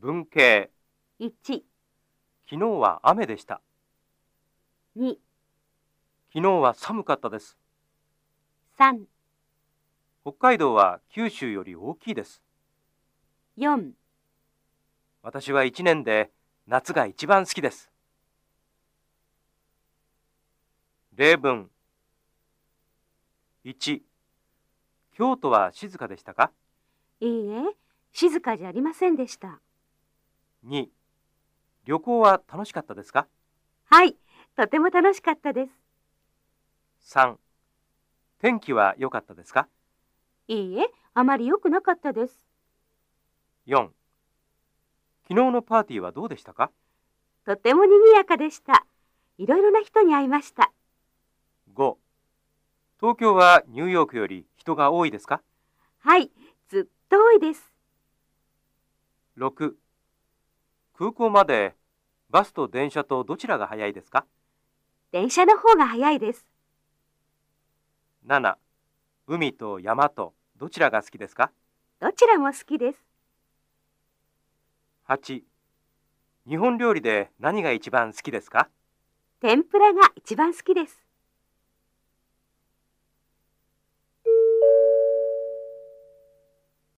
文系。1、昨日は雨でした。2、昨日は寒かったです。3、北海道は九州より大きいです。4、私は一年で夏が一番好きです。例文。1京都は静かでしたか？いいえ、静かじゃありませんでした。2旅行は楽しかったですか？はい、とても楽しかったです。3天気は良かったですか？いいえ、あまり良くなかったです。4昨日のパーティーはどうでしたか？とても賑やかでした。いろいろな人に会いました。5東京はニューヨークより人が多いですか？はい、ずっと多いです。6空港までバスと電車とどちらが早いですか？電車の方が早いです。7海と山とどちらが好きですか？どちらも好きです。8日本料理で何が一番好きですか？天ぷらが一番好きです。